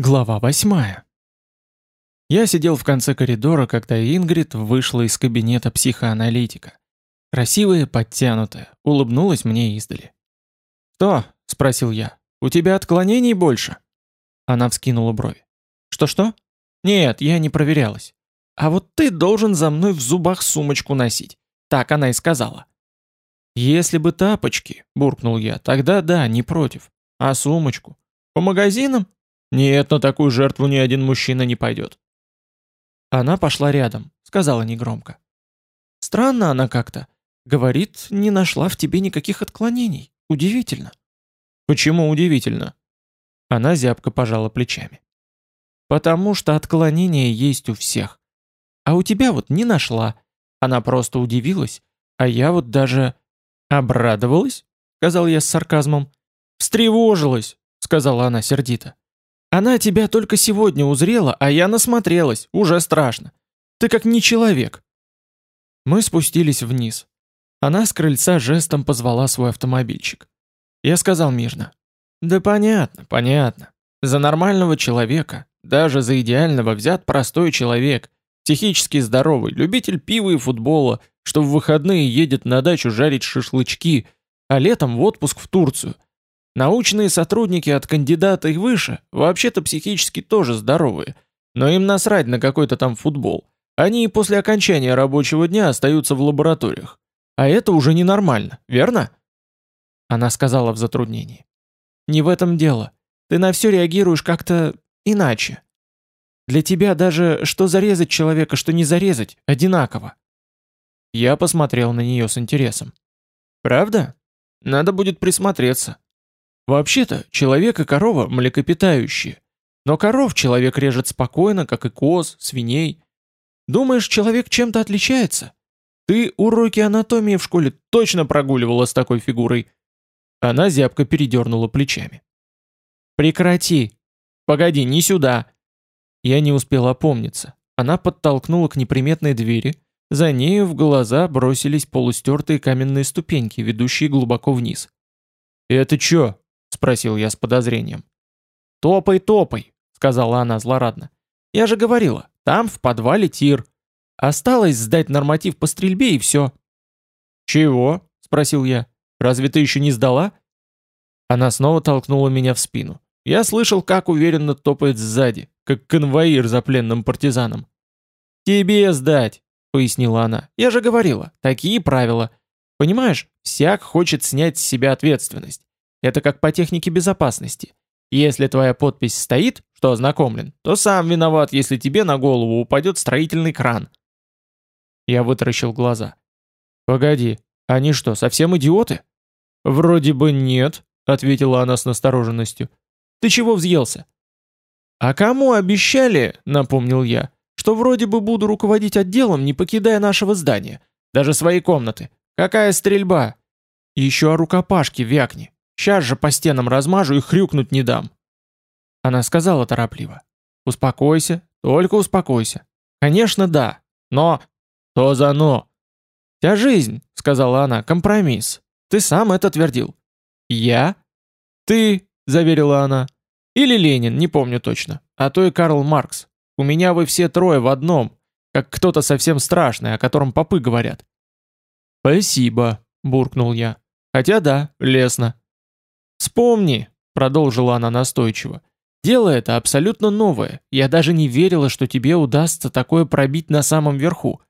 Глава восьмая. Я сидел в конце коридора, когда Ингрид вышла из кабинета психоаналитика. Красивая, подтянутая, улыбнулась мне издали. «Что?» — спросил я. «У тебя отклонений больше?» Она вскинула брови. «Что-что?» «Нет, я не проверялась. А вот ты должен за мной в зубах сумочку носить». Так она и сказала. «Если бы тапочки», — буркнул я, — «тогда да, не против. А сумочку? По магазинам?» Нет, на такую жертву ни один мужчина не пойдет. Она пошла рядом, сказала негромко. Странно она как-то. Говорит, не нашла в тебе никаких отклонений. Удивительно. Почему удивительно? Она зябко пожала плечами. Потому что отклонения есть у всех. А у тебя вот не нашла. Она просто удивилась, а я вот даже обрадовалась, сказал я с сарказмом. Встревожилась, сказала она сердито. Она тебя только сегодня узрела, а я насмотрелась, уже страшно. Ты как не человек. Мы спустились вниз. Она с крыльца жестом позвала свой автомобильчик. Я сказал мирно. Да понятно, понятно. За нормального человека, даже за идеального взят простой человек, психически здоровый, любитель пива и футбола, что в выходные едет на дачу жарить шашлычки, а летом в отпуск в Турцию – Научные сотрудники от кандидата и выше вообще-то психически тоже здоровые, но им насрать на какой-то там футбол. Они и после окончания рабочего дня остаются в лабораториях. А это уже ненормально, верно? Она сказала в затруднении. Не в этом дело. Ты на все реагируешь как-то иначе. Для тебя даже что зарезать человека, что не зарезать, одинаково. Я посмотрел на нее с интересом. Правда? Надо будет присмотреться. Вообще-то, человек и корова млекопитающие. Но коров человек режет спокойно, как и коз, свиней. Думаешь, человек чем-то отличается? Ты уроки анатомии в школе точно прогуливала с такой фигурой. Она зябко передернула плечами. Прекрати. Погоди, не сюда. Я не успел опомниться. Она подтолкнула к неприметной двери. За нею в глаза бросились полустертые каменные ступеньки, ведущие глубоко вниз. «Это чё?» — спросил я с подозрением. «Топай, топай», — сказала она злорадно. «Я же говорила, там в подвале тир. Осталось сдать норматив по стрельбе и все». «Чего?» — спросил я. «Разве ты еще не сдала?» Она снова толкнула меня в спину. Я слышал, как уверенно топает сзади, как конвоир за пленным партизаном. «Тебе сдать», — пояснила она. «Я же говорила, такие правила. Понимаешь, всяк хочет снять с себя ответственность. Это как по технике безопасности. Если твоя подпись стоит, что ознакомлен, то сам виноват, если тебе на голову упадет строительный кран. Я вытаращил глаза. Погоди, они что, совсем идиоты? Вроде бы нет, ответила она с настороженностью. Ты чего взъелся? А кому обещали, напомнил я, что вроде бы буду руководить отделом, не покидая нашего здания, даже своей комнаты. Какая стрельба? Еще о рукопашке вякни. Сейчас же по стенам размажу и хрюкнуть не дам. Она сказала торопливо. Успокойся, только успокойся. Конечно, да, но... То за но? Вся жизнь, сказала она, компромисс. Ты сам это твердил. Я? Ты, заверила она. Или Ленин, не помню точно. А то и Карл Маркс. У меня вы все трое в одном, как кто-то совсем страшный, о котором попы говорят. Спасибо, буркнул я. Хотя да, лестно. «Вспомни», — продолжила она настойчиво, — «дело это абсолютно новое. Я даже не верила, что тебе удастся такое пробить на самом верху.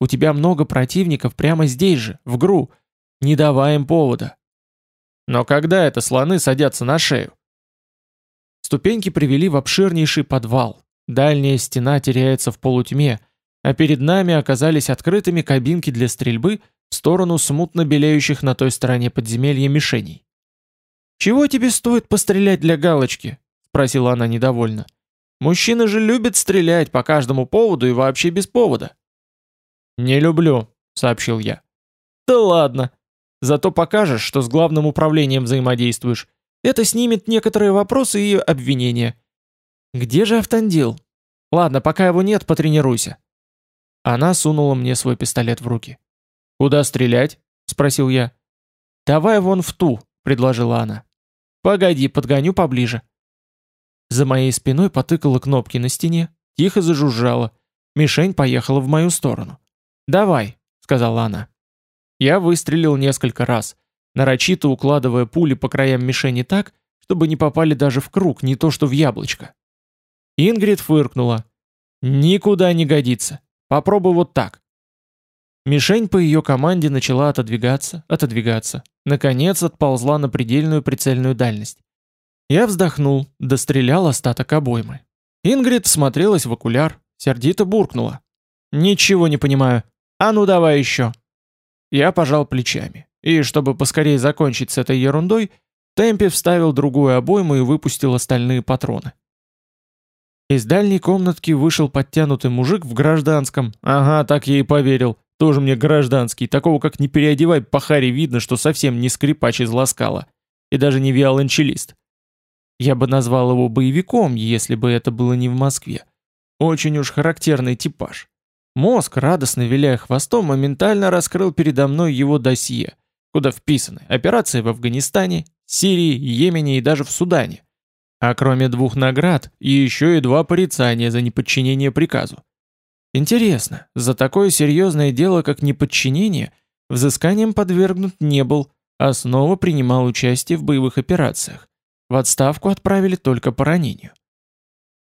У тебя много противников прямо здесь же, в ГРУ. Не давай им повода». «Но когда это слоны садятся на шею?» Ступеньки привели в обширнейший подвал. Дальняя стена теряется в полутьме, а перед нами оказались открытыми кабинки для стрельбы в сторону смутно белеющих на той стороне подземелья мишеней. «Чего тебе стоит пострелять для галочки?» — спросила она недовольно. «Мужчины же любят стрелять по каждому поводу и вообще без повода». «Не люблю», — сообщил я. «Да ладно. Зато покажешь, что с главным управлением взаимодействуешь. Это снимет некоторые вопросы и обвинения». «Где же Автандил?» «Ладно, пока его нет, потренируйся». Она сунула мне свой пистолет в руки. «Куда стрелять?» — спросил я. «Давай вон в ту», — предложила она. Погоди, подгоню поближе. За моей спиной потыкала кнопки на стене, тихо зажужжала. Мишень поехала в мою сторону. «Давай», — сказала она. Я выстрелил несколько раз, нарочито укладывая пули по краям мишени так, чтобы не попали даже в круг, не то что в яблочко. Ингрид фыркнула. «Никуда не годится. Попробуй вот так». Мишень по ее команде начала отодвигаться, отодвигаться. Наконец отползла на предельную прицельную дальность. Я вздохнул, дострелял остаток обоймы. Ингрид смотрелась в окуляр, сердито буркнула. «Ничего не понимаю. А ну давай еще». Я пожал плечами. И, чтобы поскорее закончить с этой ерундой, темпе вставил другую обойму и выпустил остальные патроны. Из дальней комнатки вышел подтянутый мужик в гражданском. Ага, так я и поверил. Тоже мне гражданский. Такого как не переодевай по харе видно, что совсем не скрипач из ласкала. И даже не виолончелист. Я бы назвал его боевиком, если бы это было не в Москве. Очень уж характерный типаж. Мозг, радостно виляя хвостом, моментально раскрыл передо мной его досье, куда вписаны операции в Афганистане, Сирии, Йемене и даже в Судане. А кроме двух наград, еще и два порицания за неподчинение приказу. Интересно, за такое серьезное дело, как неподчинение, взысканием подвергнут не был, а снова принимал участие в боевых операциях. В отставку отправили только по ранению.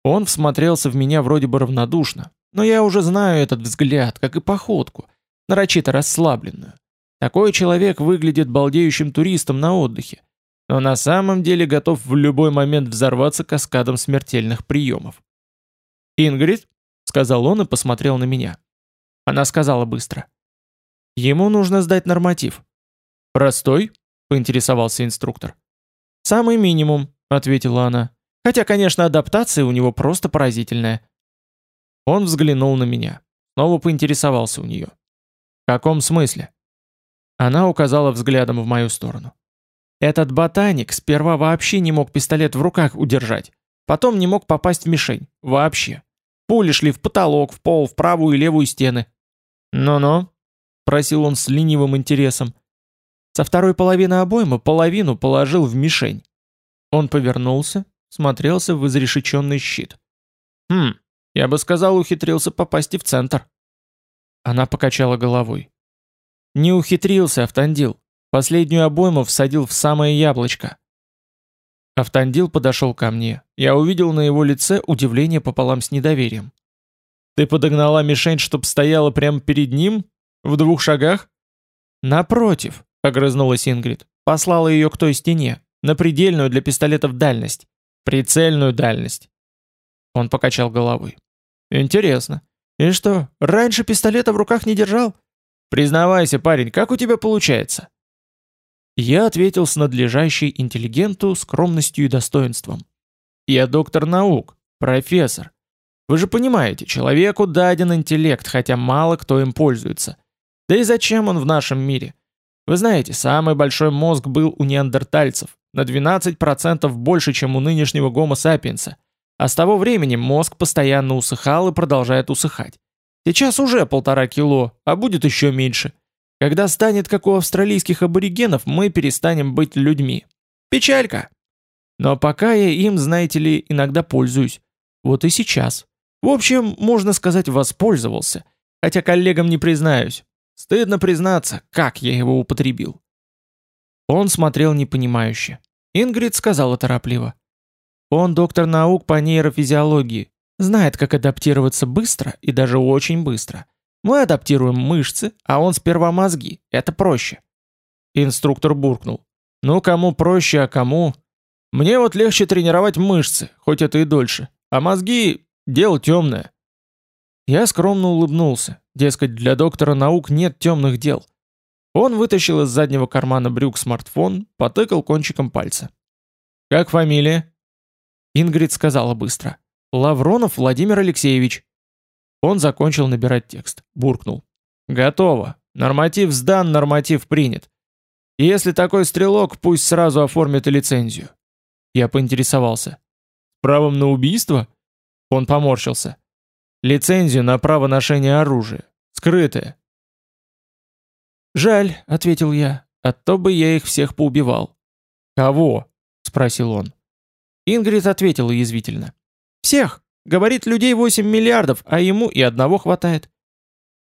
Он всмотрелся в меня вроде бы равнодушно, но я уже знаю этот взгляд, как и походку, нарочито расслабленную. Такой человек выглядит балдеющим туристом на отдыхе, но на самом деле готов в любой момент взорваться каскадом смертельных приемов. «Ингрид?» — сказал он и посмотрел на меня. Она сказала быстро. «Ему нужно сдать норматив». «Простой?» — поинтересовался инструктор. «Самый минимум», — ответила она. «Хотя, конечно, адаптация у него просто поразительная». Он взглянул на меня. Снова поинтересовался у нее. «В каком смысле?» Она указала взглядом в мою сторону. Этот ботаник сперва вообще не мог пистолет в руках удержать. Потом не мог попасть в мишень. Вообще. Пули шли в потолок, в пол, в правую и левую стены. «Ну-ну», — просил он с ленивым интересом. Со второй половины обоймы половину положил в мишень. Он повернулся, смотрелся в изрешеченный щит. «Хм, я бы сказал, ухитрился попасть и в центр». Она покачала головой. «Не ухитрился, Автандил. Последнюю обойму всадил в самое яблочко. Автандил подошел ко мне. Я увидел на его лице удивление пополам с недоверием. «Ты подогнала мишень, чтоб стояла прямо перед ним? В двух шагах?» «Напротив», — огрызнулась Ингрид. «Послала ее к той стене, на предельную для пистолетов дальность. Прицельную дальность». Он покачал головой. «Интересно. И что, раньше пистолета в руках не держал? Признавайся, парень, как у тебя получается?» Я ответил с надлежащей интеллигенту, скромностью и достоинством. Я доктор наук, профессор. Вы же понимаете, человеку даден интеллект, хотя мало кто им пользуется. Да и зачем он в нашем мире? Вы знаете, самый большой мозг был у неандертальцев, на 12% больше, чем у нынешнего гомо сапиенса. А с того времени мозг постоянно усыхал и продолжает усыхать. Сейчас уже полтора кило, а будет еще меньше – когда станет как у австралийских аборигенов, мы перестанем быть людьми. Печалька. Но пока я им, знаете ли, иногда пользуюсь. Вот и сейчас. В общем, можно сказать, воспользовался. Хотя коллегам не признаюсь. Стыдно признаться, как я его употребил. Он смотрел непонимающе. Ингрид сказала торопливо. Он доктор наук по нейрофизиологии. Знает, как адаптироваться быстро и даже очень быстро. Мы адаптируем мышцы, а он сперва мозги. Это проще. Инструктор буркнул. Ну, кому проще, а кому... Мне вот легче тренировать мышцы, хоть это и дольше. А мозги — дело темное. Я скромно улыбнулся. Дескать, для доктора наук нет темных дел. Он вытащил из заднего кармана брюк смартфон, потыкал кончиком пальца. «Как фамилия?» Ингрид сказала быстро. «Лавронов Владимир Алексеевич». Он закончил набирать текст. Буркнул. «Готово. Норматив сдан, норматив принят. Если такой стрелок, пусть сразу оформит и лицензию». Я поинтересовался. «С правом на убийство?» Он поморщился. «Лицензию на право ношения оружия. Скрытое». «Жаль», — ответил я, — «а то бы я их всех поубивал». «Кого?» — спросил он. Ингрид ответила язвительно. «Всех! Говорит, людей 8 миллиардов, а ему и одного хватает».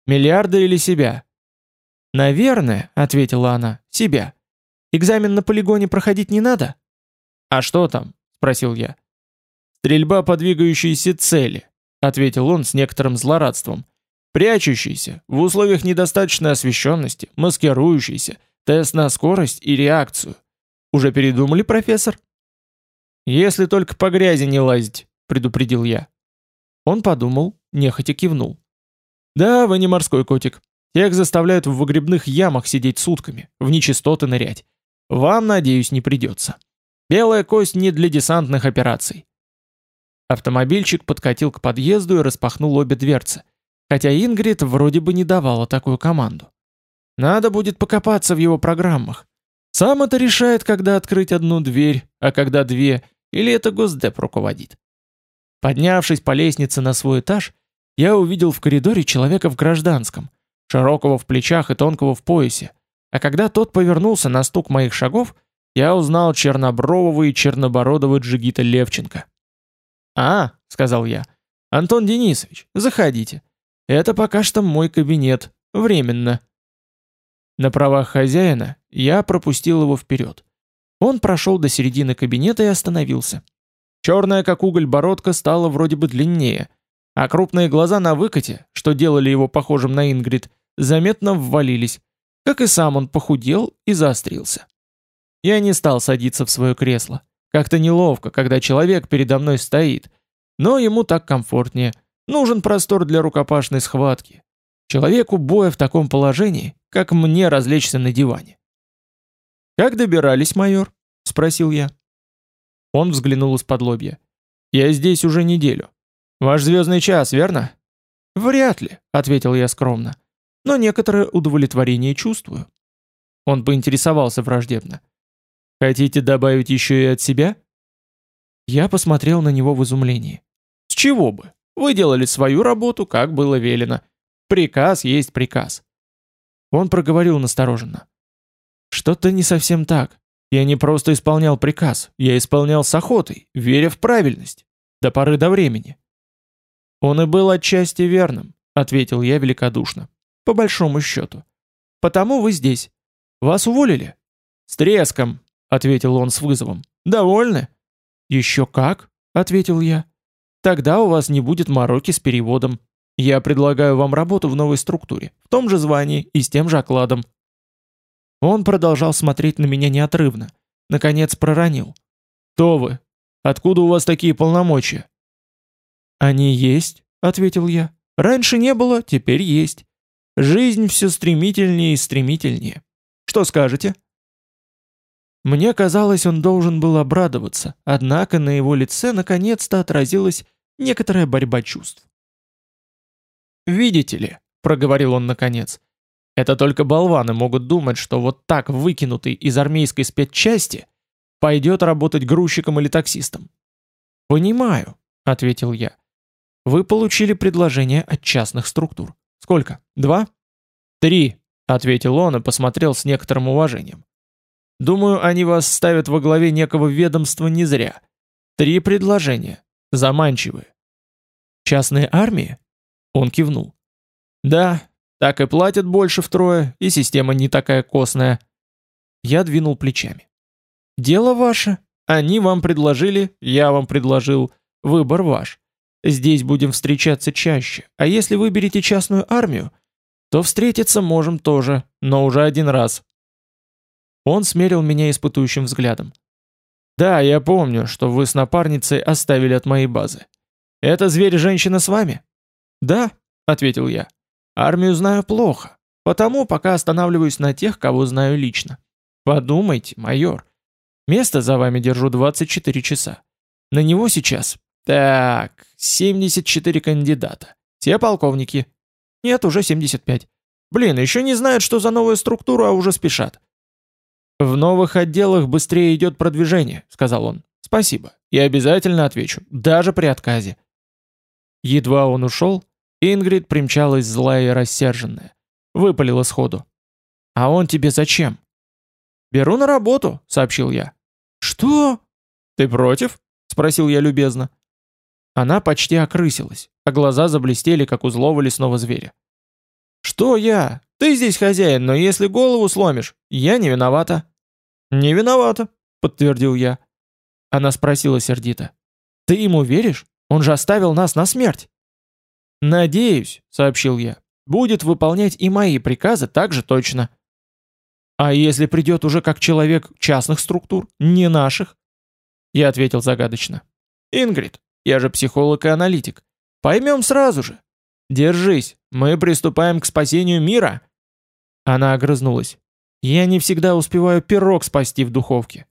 «Миллиарда или себя?» «Наверное», — ответила она, — «себя. Экзамен на полигоне проходить не надо?» «А что там?» — спросил я. «Стрельба по двигающейся цели», — ответил он с некоторым злорадством. «Прячущийся, в условиях недостаточной освещенности, маскирующийся, тест на скорость и реакцию. Уже передумали, профессор?» «Если только по грязи не лазить», — предупредил я. Он подумал, нехотя кивнул. «Да, вы не морской котик. Тех заставляют в выгребных ямах сидеть сутками, в нечистоты нырять. Вам, надеюсь, не придется. Белая кость не для десантных операций». Автомобильчик подкатил к подъезду и распахнул обе дверцы, хотя Ингрид вроде бы не давала такую команду. Надо будет покопаться в его программах. Сам это решает, когда открыть одну дверь, а когда две — или это Госдеп руководит? Поднявшись по лестнице на свой этаж, я увидел в коридоре человека в гражданском, широкого в плечах и тонкого в поясе, а когда тот повернулся на стук моих шагов, я узнал чернобрового и чернобородого Джигита Левченко. «А», — сказал я, — «Антон Денисович, заходите. Это пока что мой кабинет, временно». На правах хозяина я пропустил его вперед. Он прошел до середины кабинета и остановился. Черная, как уголь, бородка стала вроде бы длиннее, а крупные глаза на выкате, что делали его похожим на Ингрид, заметно ввалились, как и сам он похудел и заострился. Я не стал садиться в свое кресло. Как-то неловко, когда человек передо мной стоит, но ему так комфортнее. Нужен простор для рукопашной схватки. Человеку боя в таком положении, как мне развлечься на диване. «Как добирались, майор?» — спросил я. Он взглянул из-под лобья. «Я здесь уже неделю. Ваш звездный час, верно?» «Вряд ли», — ответил я скромно. «Но некоторое удовлетворение чувствую». Он поинтересовался враждебно. «Хотите добавить еще и от себя?» Я посмотрел на него в изумлении. «С чего бы? Вы делали свою работу, как было велено. Приказ есть приказ». Он проговорил настороженно. Что-то не совсем так. Я не просто исполнял приказ, я исполнял с охотой, веря в правильность. До поры до времени. Он и был отчасти верным, ответил я великодушно. По большому счету. Потому вы здесь. Вас уволили? С треском, ответил он с вызовом. Довольны? Еще как, ответил я. Тогда у вас не будет мороки с переводом. Я предлагаю вам работу в новой структуре, в том же звании и с тем же окладом. Он продолжал смотреть на меня неотрывно. Наконец проронил. «Кто вы? Откуда у вас такие полномочия?» «Они есть», — ответил я. «Раньше не было, теперь есть. Жизнь все стремительнее и стремительнее. Что скажете?» Мне казалось, он должен был обрадоваться, однако на его лице наконец-то отразилась некоторая борьба чувств. «Видите ли», — проговорил он наконец, это только болваны могут думать, что вот так выкинутый из армейской спецчасти пойдет работать грузчиком или таксистом. «Понимаю», — ответил я. «Вы получили предложение от частных структур. Сколько? Два?» «Три», — ответил он и посмотрел с некоторым уважением. «Думаю, они вас ставят во главе некого ведомства не зря. Три предложения. Заманчивые». «Частные армии?» Он кивнул. «Да, так и платят больше втрое, и система не такая костная. Я двинул плечами. Дело ваше. Они вам предложили, я вам предложил. Выбор ваш. Здесь будем встречаться чаще. А если выберете частную армию, то встретиться можем тоже, но уже один раз. Он смерил меня испытующим взглядом. «Да, я помню, что вы с напарницей оставили от моей базы. Это зверь-женщина с вами?» «Да», — ответил я. Армию знаю плохо, потому пока останавливаюсь на тех, кого знаю лично. Подумайте, майор. Место за вами держу 24 часа. На него сейчас, так, 74 кандидата. Все полковники. Нет, уже 75. Блин, еще не знают, что за новая структура, а уже спешат. «В новых отделах быстрее идет продвижение», — сказал он. «Спасибо. Я обязательно отвечу, даже при отказе». Едва он ушел, Ингрид примчалась злая и рассерженная. Выпалила сходу. «А он тебе зачем?» «Беру на работу», — сообщил я. «Что?» «Ты против?» спросил я любезно. Она почти окрысилась, а глаза заблестели, как у злого лесного зверя. «Что я? Ты здесь хозяин, но если голову сломишь, я не виновата». «Не виновата», — подтвердил я. Она спросила сердито. «Ты ему веришь? Он же оставил нас на смерть». «Надеюсь», — сообщил я, — «будет выполнять и мои приказы так же точно». «А если придет уже как человек частных структур, не наших?» Я ответил загадочно. «Ингрид, я же психолог и аналитик. Поймем сразу же. Держись, мы приступаем к спасению мира. Она огрызнулась. Я не всегда успеваю пирог спасти в духовке.